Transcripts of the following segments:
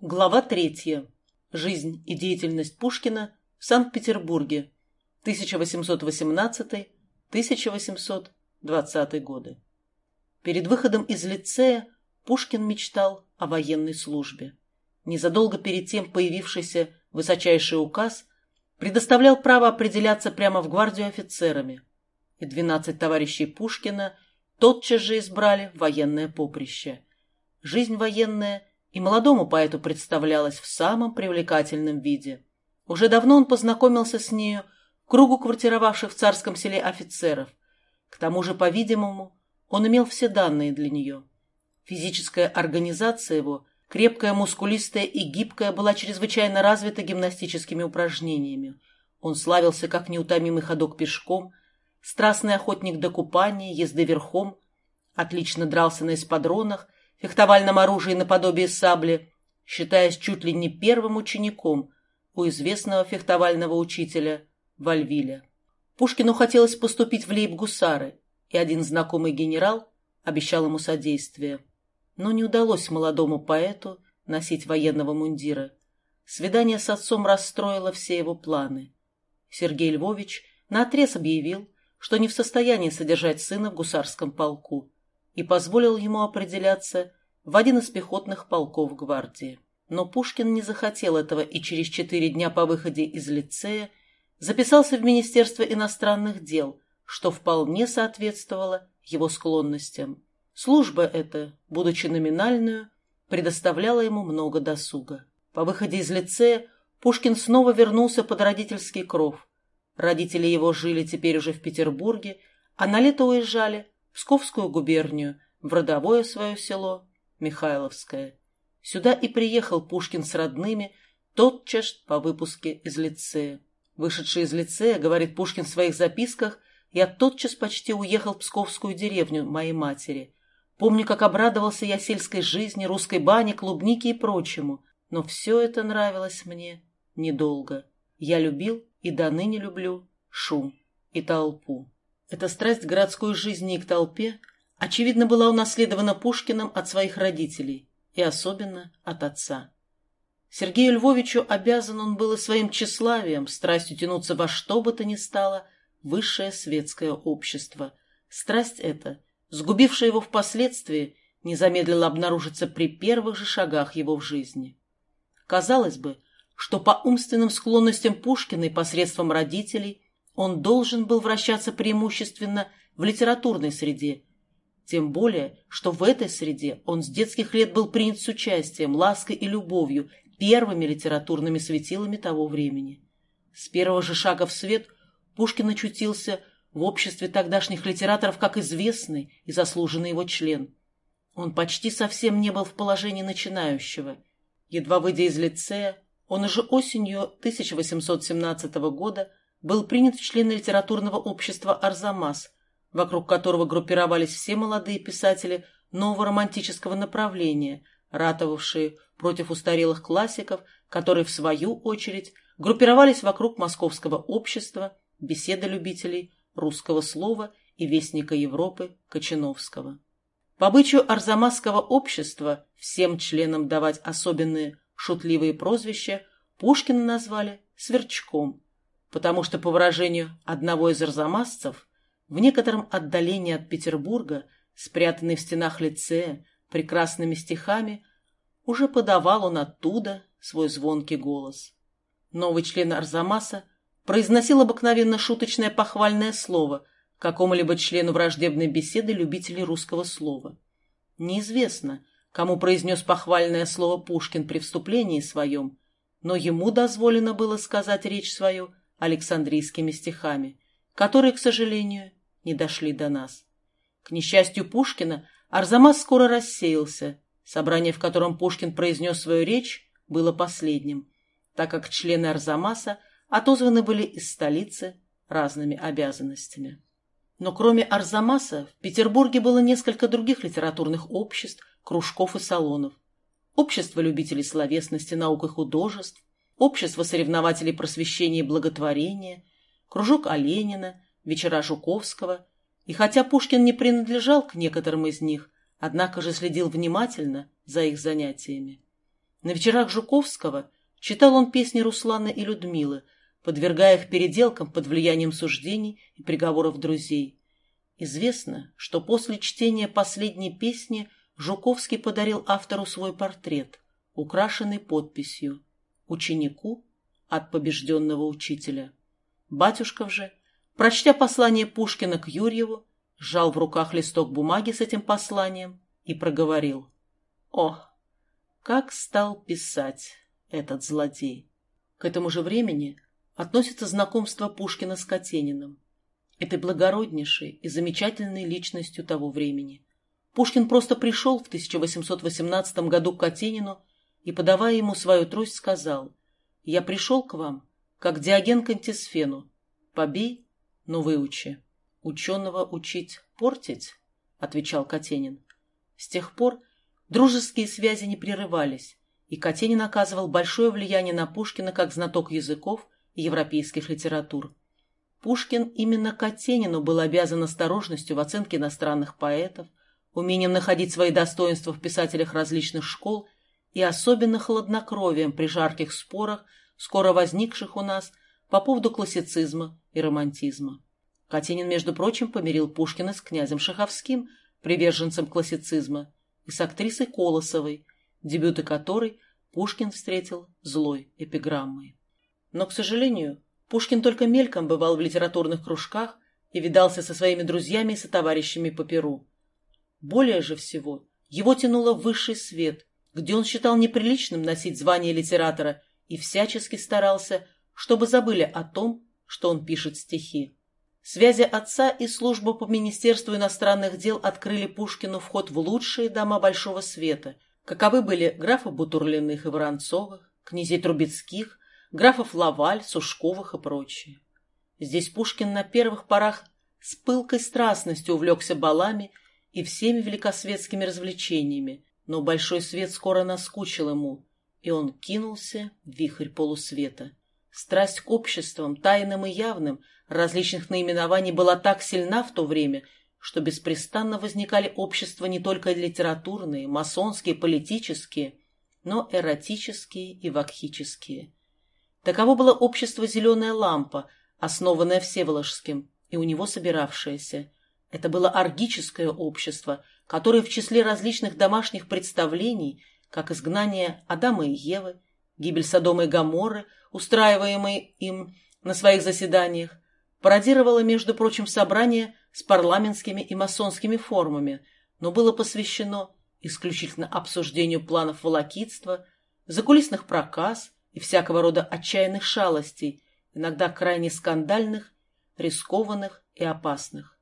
Глава третья. Жизнь и деятельность Пушкина в Санкт-Петербурге. 1818-1820 годы. Перед выходом из лицея Пушкин мечтал о военной службе. Незадолго перед тем появившийся высочайший указ предоставлял право определяться прямо в гвардию офицерами, и двенадцать товарищей Пушкина тотчас же избрали военное поприще. Жизнь военная и молодому поэту представлялась в самом привлекательном виде. Уже давно он познакомился с нею в кругу квартировавших в царском селе офицеров. К тому же, по-видимому, он имел все данные для нее. Физическая организация его, крепкая, мускулистая и гибкая, была чрезвычайно развита гимнастическими упражнениями. Он славился как неутомимый ходок пешком, страстный охотник до купания, езды верхом, отлично дрался на эспадронах, фехтовальном оружии наподобие сабли, считаясь чуть ли не первым учеником у известного фехтовального учителя Вальвиля. Пушкину хотелось поступить в лейб-гусары, и один знакомый генерал обещал ему содействие. Но не удалось молодому поэту носить военного мундира. Свидание с отцом расстроило все его планы. Сергей Львович наотрез объявил, что не в состоянии содержать сына в гусарском полку, и позволил ему определяться в один из пехотных полков гвардии. Но Пушкин не захотел этого и через четыре дня по выходе из лицея записался в Министерство иностранных дел, что вполне соответствовало его склонностям. Служба эта, будучи номинальную, предоставляла ему много досуга. По выходе из лицея Пушкин снова вернулся под родительский кров. Родители его жили теперь уже в Петербурге, а на лето уезжали Псковскую губернию, в родовое свое село Михайловское. Сюда и приехал Пушкин с родными тотчас по выпуске из лицея. Вышедший из лицея, говорит Пушкин в своих записках, я тотчас почти уехал в Псковскую деревню моей матери. Помню, как обрадовался я сельской жизни, русской бане, клубнике и прочему. Но все это нравилось мне недолго. Я любил и до ныне люблю шум и толпу. Эта страсть к городской жизни и к толпе, очевидно, была унаследована Пушкиным от своих родителей, и особенно от отца. Сергею Львовичу обязан он был и своим тщеславием, страстью тянуться во что бы то ни стало высшее светское общество. Страсть эта, сгубившая его впоследствии, не замедлила обнаружиться при первых же шагах его в жизни. Казалось бы, что по умственным склонностям Пушкина и посредством родителей – он должен был вращаться преимущественно в литературной среде, тем более, что в этой среде он с детских лет был принят с участием, лаской и любовью, первыми литературными светилами того времени. С первого же шага в свет Пушкин очутился в обществе тогдашних литераторов как известный и заслуженный его член. Он почти совсем не был в положении начинающего. Едва выйдя из лицея, он уже осенью 1817 года был принят в члены литературного общества «Арзамас», вокруг которого группировались все молодые писатели нового романтического направления, ратовавшие против устарелых классиков, которые, в свою очередь, группировались вокруг Московского общества, беседы любителей русского слова и вестника Европы Кочиновского. По обычаю Арзамасского общества всем членам давать особенные шутливые прозвища Пушкина назвали «сверчком», потому что, по выражению одного из арзамасцев, в некотором отдалении от Петербурга, спрятанный в стенах лицея прекрасными стихами, уже подавал он оттуда свой звонкий голос. Новый член Арзамаса произносил обыкновенно шуточное похвальное слово какому-либо члену враждебной беседы любителей русского слова. Неизвестно, кому произнес похвальное слово Пушкин при вступлении своем, но ему дозволено было сказать речь свою Александрийскими стихами, которые, к сожалению, не дошли до нас. К несчастью Пушкина, Арзамас скоро рассеялся. Собрание, в котором Пушкин произнес свою речь, было последним, так как члены Арзамаса отозваны были из столицы разными обязанностями. Но кроме Арзамаса, в Петербурге было несколько других литературных обществ, кружков и салонов. Общество любителей словесности, наук и художеств, Общество соревнователей просвещения и благотворения, кружок Оленина, вечера Жуковского. И хотя Пушкин не принадлежал к некоторым из них, однако же следил внимательно за их занятиями. На вечерах Жуковского читал он песни Руслана и Людмилы, подвергая их переделкам под влиянием суждений и приговоров друзей. Известно, что после чтения последней песни Жуковский подарил автору свой портрет, украшенный подписью «Ученику от побежденного учителя». Батюшков же, прочтя послание Пушкина к Юрьеву, сжал в руках листок бумаги с этим посланием и проговорил. «О, как стал писать этот злодей!» К этому же времени относится знакомство Пушкина с Катениным, этой благороднейшей и замечательной личностью того времени. Пушкин просто пришел в 1818 году к Катенину и, подавая ему свою трость, сказал «Я пришел к вам, как Диоген к антисфену. Побей, но выучи». «Ученого учить портить?» — отвечал Катенин. С тех пор дружеские связи не прерывались, и Катенин оказывал большое влияние на Пушкина как знаток языков и европейских литератур. Пушкин именно Катенину был обязан осторожностью в оценке иностранных поэтов, умением находить свои достоинства в писателях различных школ и особенно хладнокровием при жарких спорах, скоро возникших у нас по поводу классицизма и романтизма. Катенин, между прочим, помирил Пушкина с князем Шаховским, приверженцем классицизма, и с актрисой Колосовой, дебюты которой Пушкин встретил злой эпиграммой. Но, к сожалению, Пушкин только мельком бывал в литературных кружках и видался со своими друзьями и сотоварищами по Перу. Более же всего его тянуло в высший свет, где он считал неприличным носить звание литератора и всячески старался, чтобы забыли о том, что он пишет стихи. Связи отца и служба по Министерству иностранных дел открыли Пушкину вход в лучшие дома Большого Света, каковы были графов Бутурлиных и Воронцовых, князей Трубецких, графов Лаваль, Сушковых и прочие. Здесь Пушкин на первых порах с пылкой страстностью увлекся балами и всеми великосветскими развлечениями, но Большой Свет скоро наскучил ему, и он кинулся в вихрь полусвета. Страсть к обществам, тайным и явным, различных наименований была так сильна в то время, что беспрестанно возникали общества не только литературные, масонские, политические, но эротические и вакхические. Таково было общество «Зеленая лампа», основанное Всеволожским, и у него собиравшееся. Это было оргическое общество, которое в числе различных домашних представлений, как изгнание Адама и Евы, гибель Содома и Гоморры, устраиваемые им на своих заседаниях, пародировало, между прочим, собрание с парламентскими и масонскими формами, но было посвящено исключительно обсуждению планов волокитства, закулисных проказ и всякого рода отчаянных шалостей, иногда крайне скандальных, рискованных и опасных.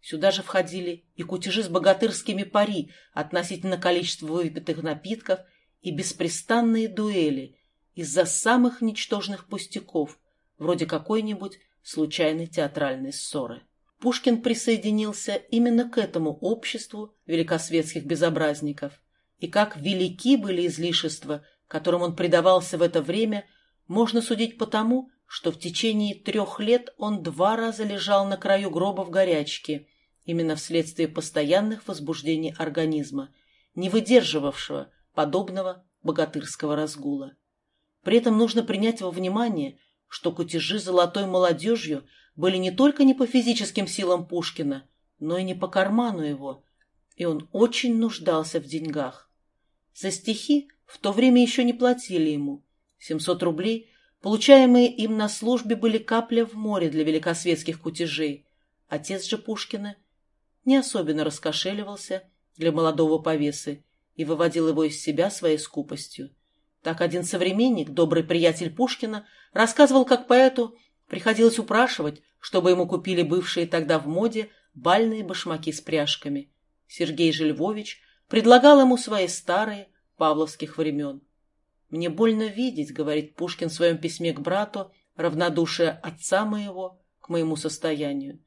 Сюда же входили и кутежи с богатырскими пари относительно количества выпитых напитков и беспрестанные дуэли из-за самых ничтожных пустяков, вроде какой-нибудь случайной театральной ссоры. Пушкин присоединился именно к этому обществу великосветских безобразников, и как велики были излишества, которым он предавался в это время, можно судить потому, что в течение трех лет он два раза лежал на краю гроба в горячке, именно вследствие постоянных возбуждений организма, не выдерживавшего подобного богатырского разгула. При этом нужно принять во внимание, что кутежи золотой молодежью были не только не по физическим силам Пушкина, но и не по карману его, и он очень нуждался в деньгах. За стихи в то время еще не платили ему. 700 рублей, получаемые им на службе, были капля в море для великосветских кутежей. Отец же Пушкина не особенно раскошеливался для молодого повесы и выводил его из себя своей скупостью. Так один современник, добрый приятель Пушкина, рассказывал, как поэту приходилось упрашивать, чтобы ему купили бывшие тогда в моде бальные башмаки с пряжками. Сергей же Львович предлагал ему свои старые павловских времен. «Мне больно видеть», — говорит Пушкин в своем письме к брату, равнодушие отца моего к моему состоянию.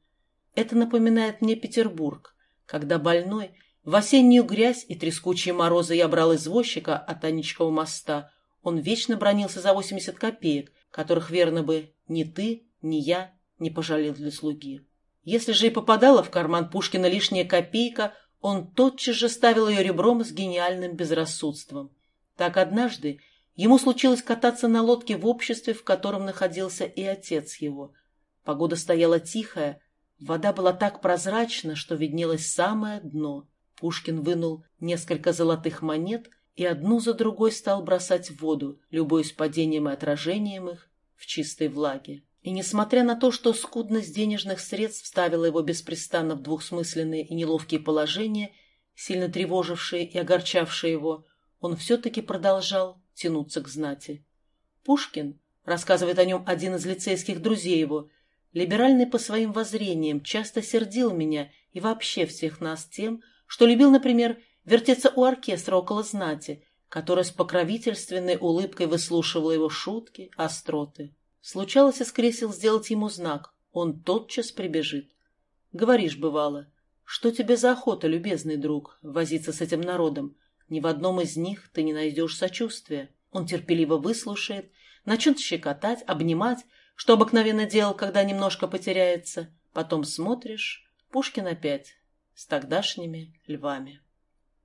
Это напоминает мне Петербург, когда больной в осеннюю грязь и трескучие морозы я брал извозчика от Аничкова моста. Он вечно бронился за восемьдесят копеек, которых, верно бы, ни ты, ни я не пожалел для слуги. Если же и попадала в карман Пушкина лишняя копейка, он тотчас же ставил ее ребром с гениальным безрассудством. Так однажды ему случилось кататься на лодке в обществе, в котором находился и отец его. Погода стояла тихая, вода была так прозрачна, что виднелось самое дно. Пушкин вынул несколько золотых монет и одну за другой стал бросать в воду, любуясь падением и отражением их в чистой влаге. И несмотря на то, что скудность денежных средств ставила его беспрестанно в двухсмысленные и неловкие положения, сильно тревожившие и огорчавшие его, он все-таки продолжал тянуться к знати. Пушкин, рассказывает о нем один из лицейских друзей его, либеральный по своим воззрениям, часто сердил меня и вообще всех нас тем, что любил, например, вертеться у оркестра около знати, которая с покровительственной улыбкой выслушивала его шутки, остроты. Случалось из кресел сделать ему знак, он тотчас прибежит. Говоришь, бывало, что тебе за охота, любезный друг, возиться с этим народом? Ни в одном из них ты не найдешь сочувствия. Он терпеливо выслушает, начнет щекотать, обнимать, что обыкновенно делал, когда немножко потеряется. Потом смотришь, Пушкин опять с тогдашними львами.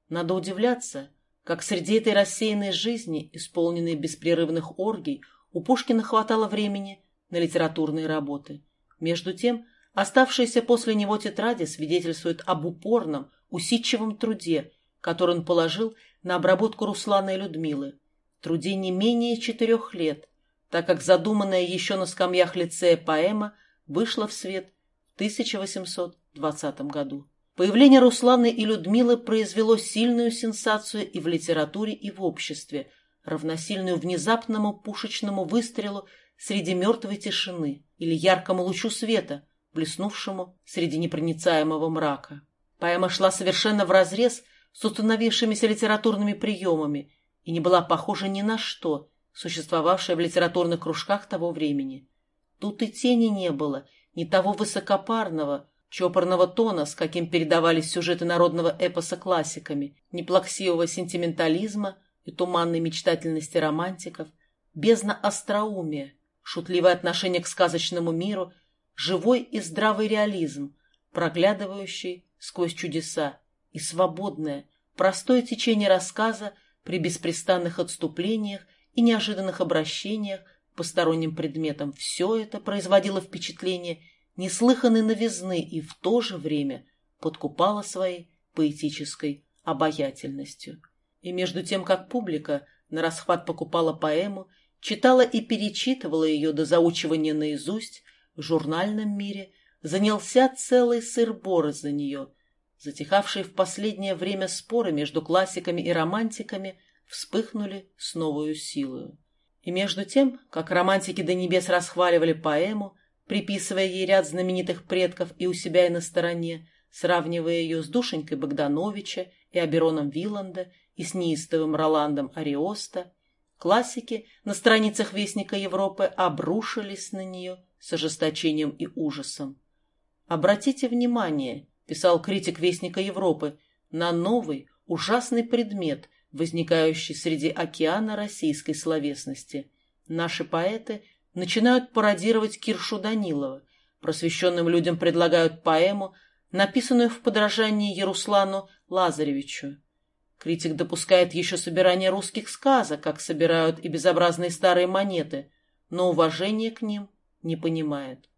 Надо удивляться, как среди этой рассеянной жизни, исполненной беспрерывных оргий, у Пушкина хватало времени на литературные работы. Между тем, оставшиеся после него тетради свидетельствуют об упорном, усидчивом труде, который он положил на обработку Руслана и Людмилы. Труде не менее четырех лет, так как задуманная еще на скамьях лицея поэма вышла в свет в 1820 году. Появление Русланы и Людмилы произвело сильную сенсацию и в литературе, и в обществе, равносильную внезапному пушечному выстрелу среди мертвой тишины или яркому лучу света, блеснувшему среди непроницаемого мрака. Поэма шла совершенно вразрез с установившимися литературными приемами и не была похожа ни на что, существовавшее в литературных кружках того времени. Тут и тени не было, ни того высокопарного, чопорного тона, с каким передавались сюжеты народного эпоса классиками, ни плаксивого сентиментализма, и туманной мечтательности романтиков, бездна остроумия, шутливое отношение к сказочному миру, живой и здравый реализм, проглядывающий сквозь чудеса, и свободное, простое течение рассказа при беспрестанных отступлениях и неожиданных обращениях к посторонним предметам. Все это производило впечатление неслыханной новизны и в то же время подкупало своей поэтической обаятельностью. И между тем, как публика на расхват покупала поэму, читала и перечитывала ее до заучивания наизусть, в журнальном мире занялся целый сыр-бор из-за нее. Затихавшие в последнее время споры между классиками и романтиками вспыхнули с новою силою. И между тем, как романтики до небес расхваливали поэму, приписывая ей ряд знаменитых предков и у себя, и на стороне, сравнивая ее с душенькой Богдановича и Абероном Виланда и с неистовым Роландом Ариоста, классики на страницах Вестника Европы обрушились на нее с ожесточением и ужасом. «Обратите внимание», — писал критик Вестника Европы, «на новый, ужасный предмет, возникающий среди океана российской словесности. Наши поэты начинают пародировать Киршу Данилова, просвещенным людям предлагают поэму, написанную в подражании Яруслану Лазаревичу. Критик допускает еще собирание русских сказок, как собирают и безобразные старые монеты, но уважение к ним не понимает.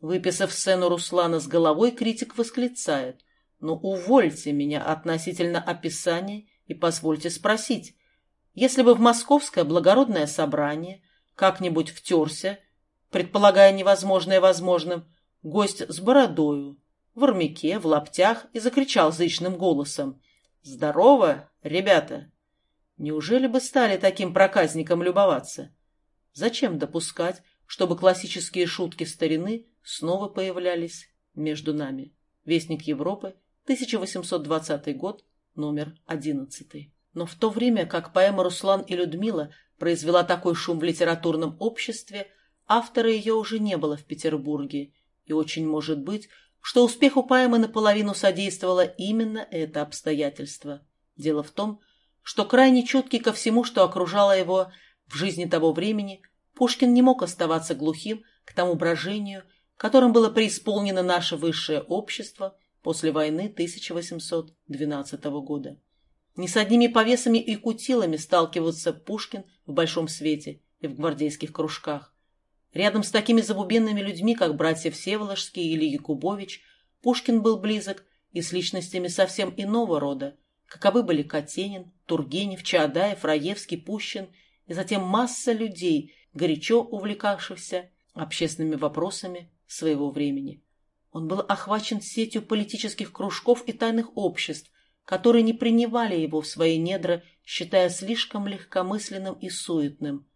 Выписав сцену Руслана с головой, критик восклицает «Ну, увольте меня относительно описания и позвольте спросить, если бы в московское благородное собрание как-нибудь втерся, предполагая невозможное возможным, гость с бородою, в армяке, в лаптях и закричал зычным голосом Здорово, ребята! Неужели бы стали таким проказником любоваться? Зачем допускать, чтобы классические шутки старины снова появлялись между нами? Вестник Европы, 1820 год, номер 11. Но в то время, как поэма «Руслан и Людмила» произвела такой шум в литературном обществе, автора ее уже не было в Петербурге, и очень может быть, что успеху поэмы наполовину содействовало именно это обстоятельство. Дело в том, что крайне чуткий ко всему, что окружало его в жизни того времени, Пушкин не мог оставаться глухим к тому брожению, которым было преисполнено наше высшее общество после войны 1812 года. ни с одними повесами и кутилами сталкивался Пушкин в большом свете и в гвардейских кружках. Рядом с такими забубенными людьми, как братья Всеволожские или Якубович, Пушкин был близок и с личностями совсем иного рода, каковы были Катенин, Тургенев, Чаадаев, Раевский, Пущин и затем масса людей, горячо увлекавшихся общественными вопросами своего времени. Он был охвачен сетью политических кружков и тайных обществ, которые не принимали его в свои недра, считая слишком легкомысленным и суетным,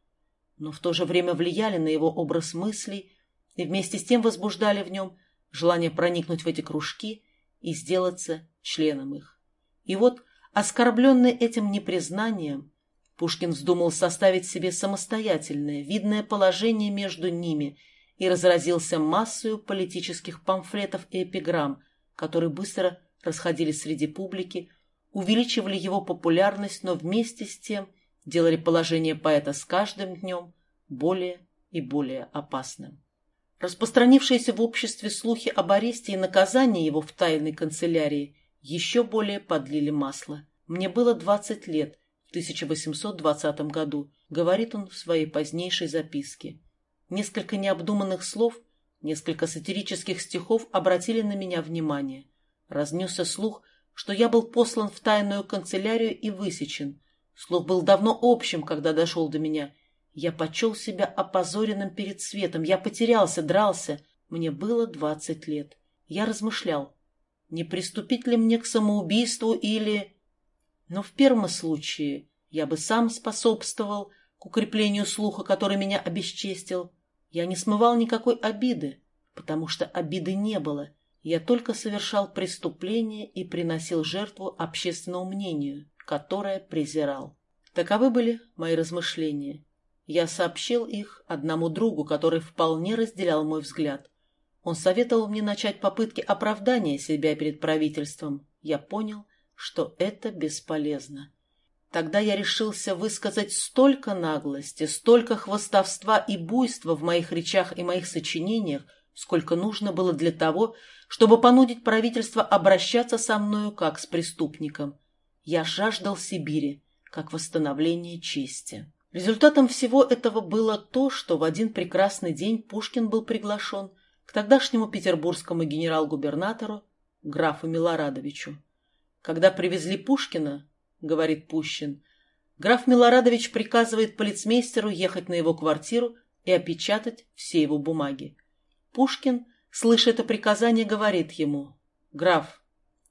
но в то же время влияли на его образ мыслей и вместе с тем возбуждали в нем желание проникнуть в эти кружки и сделаться членом их. И вот, оскорбленный этим непризнанием, Пушкин вздумал составить себе самостоятельное, видное положение между ними и разразился массою политических памфлетов и эпиграмм, которые быстро расходились среди публики, увеличивали его популярность, но вместе с тем делали положение поэта с каждым днем более и более опасным. Распространившиеся в обществе слухи об аресте и наказании его в тайной канцелярии еще более подлили масло. «Мне было 20 лет в 1820 году», — говорит он в своей позднейшей записке. Несколько необдуманных слов, несколько сатирических стихов обратили на меня внимание. Разнесся слух, что я был послан в тайную канцелярию и высечен. Слух был давно общим, когда дошел до меня — я почел себя опозоренным перед светом. Я потерялся, дрался. Мне было двадцать лет. Я размышлял, не приступить ли мне к самоубийству или... Но в первом случае я бы сам способствовал укреплению слуха, который меня обесчестил. Я не смывал никакой обиды, потому что обиды не было. Я только совершал преступление и приносил жертву общественному мнению, которое презирал. Таковы были мои размышления. Я сообщил их одному другу, который вполне разделял мой взгляд. Он советовал мне начать попытки оправдания себя перед правительством. Я понял, что это бесполезно. Тогда я решился высказать столько наглости, столько хвостовства и буйства в моих речах и моих сочинениях, сколько нужно было для того, чтобы понудить правительство обращаться со мною как с преступником. Я жаждал Сибири, как восстановления чести. Результатом всего этого было то, что в один прекрасный день Пушкин был приглашен к тогдашнему петербургскому генерал-губернатору графу Милорадовичу. Когда привезли Пушкина, говорит Пущин, граф Милорадович приказывает полицмейстеру ехать на его квартиру и опечатать все его бумаги. Пушкин, слыша это приказание, говорит ему, «Граф,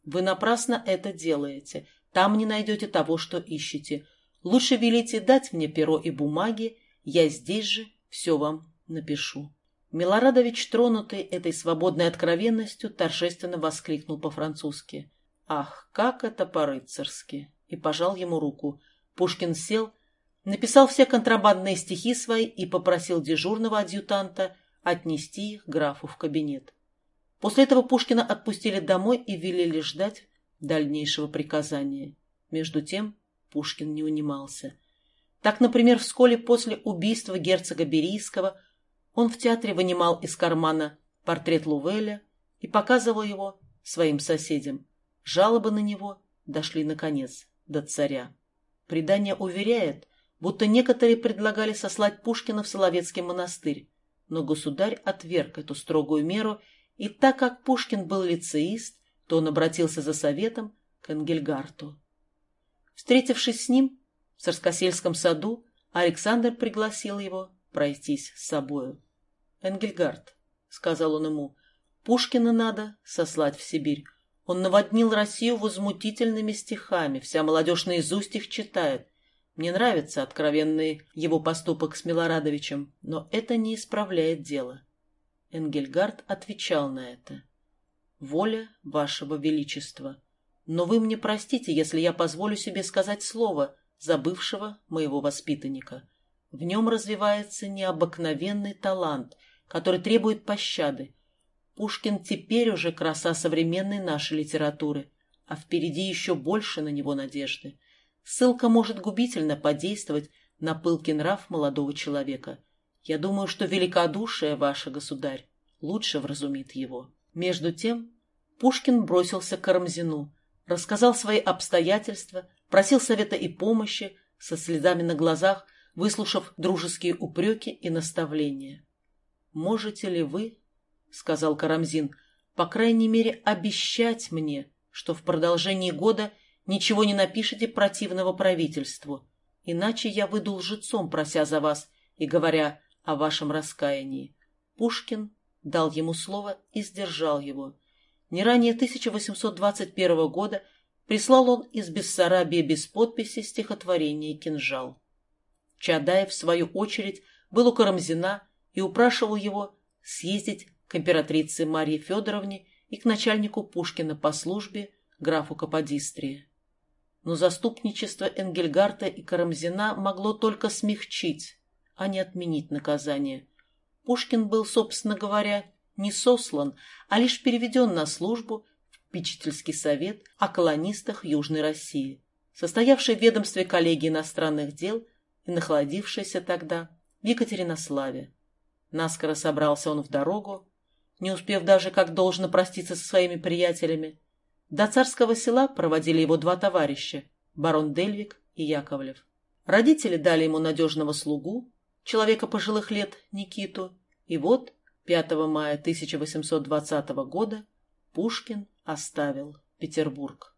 вы напрасно это делаете, там не найдете того, что ищете. Лучше велите дать мне перо и бумаги, я здесь же все вам напишу». Милорадович, тронутый этой свободной откровенностью, торжественно воскликнул по-французски. «Ах, как это по-рыцарски!» И пожал ему руку. Пушкин сел, написал все контрабандные стихи свои и попросил дежурного адъютанта отнести их графу в кабинет. После этого Пушкина отпустили домой и велели ждать дальнейшего приказания. Между тем Пушкин не унимался. Так, например, вскоре после убийства герцога Берийского он в театре вынимал из кармана портрет Лувеля и показывал его своим соседям. Жалобы на него дошли, наконец, до царя. Предание уверяет, будто некоторые предлагали сослать Пушкина в Соловецкий монастырь, но государь отверг эту строгую меру, и так как Пушкин был лицеист, то он обратился за советом к Энгельгарту. Встретившись с ним в Царскосельском саду, Александр пригласил его пройтись с собою. «Энгельгард», — сказал он ему, — «Пушкина надо сослать в Сибирь. Он наводнил Россию возмутительными стихами, вся молодежь наизусть их читает. Мне нравится откровенный его поступок с Милорадовичем, но это не исправляет дело». Энгельгард отвечал на это. «Воля вашего величества». Но вы мне простите, если я позволю себе сказать слово забывшего моего воспитанника. В нем развивается необыкновенный талант, который требует пощады. Пушкин теперь уже краса современной нашей литературы, а впереди еще больше на него надежды. Ссылка может губительно подействовать на пылкий нрав молодого человека. Я думаю, что великодушие ваше, государь, лучше вразумит его. Между тем Пушкин бросился к Карамзину, рассказал свои обстоятельства, просил совета и помощи, со слезами на глазах, выслушав дружеские упреки и наставления. «Можете ли вы, — сказал Карамзин, — по крайней мере обещать мне, что в продолжении года ничего не напишите противного правительству, иначе я выйду лжецом, прося за вас и говоря о вашем раскаянии». Пушкин дал ему слово и сдержал его. Не ранее 1821 года прислал он из Бессарабии без подписи стихотворение «Кинжал». Чадаев, в свою очередь, был у Карамзина и упрашивал его съездить к императрице Марье Федоровне и к начальнику Пушкина по службе, графу Каподистрии. Но заступничество Энгельгарта и Карамзина могло только смягчить, а не отменить наказание. Пушкин был, собственно говоря, не сослан, а лишь переведен на службу в Пичительский совет о колонистах Южной России, состоявший в ведомстве коллегии иностранных дел и находившийся тогда в Екатеринославе. Наскоро собрался он в дорогу, не успев даже как должно проститься со своими приятелями. До царского села проводили его два товарища, барон Дельвик и Яковлев. Родители дали ему надежного слугу, человека пожилых лет Никиту, и вот 5 мая 1820 года Пушкин оставил Петербург.